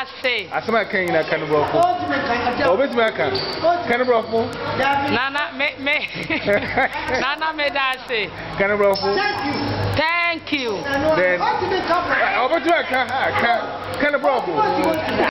asɛm a thank you then ɔbɛtumi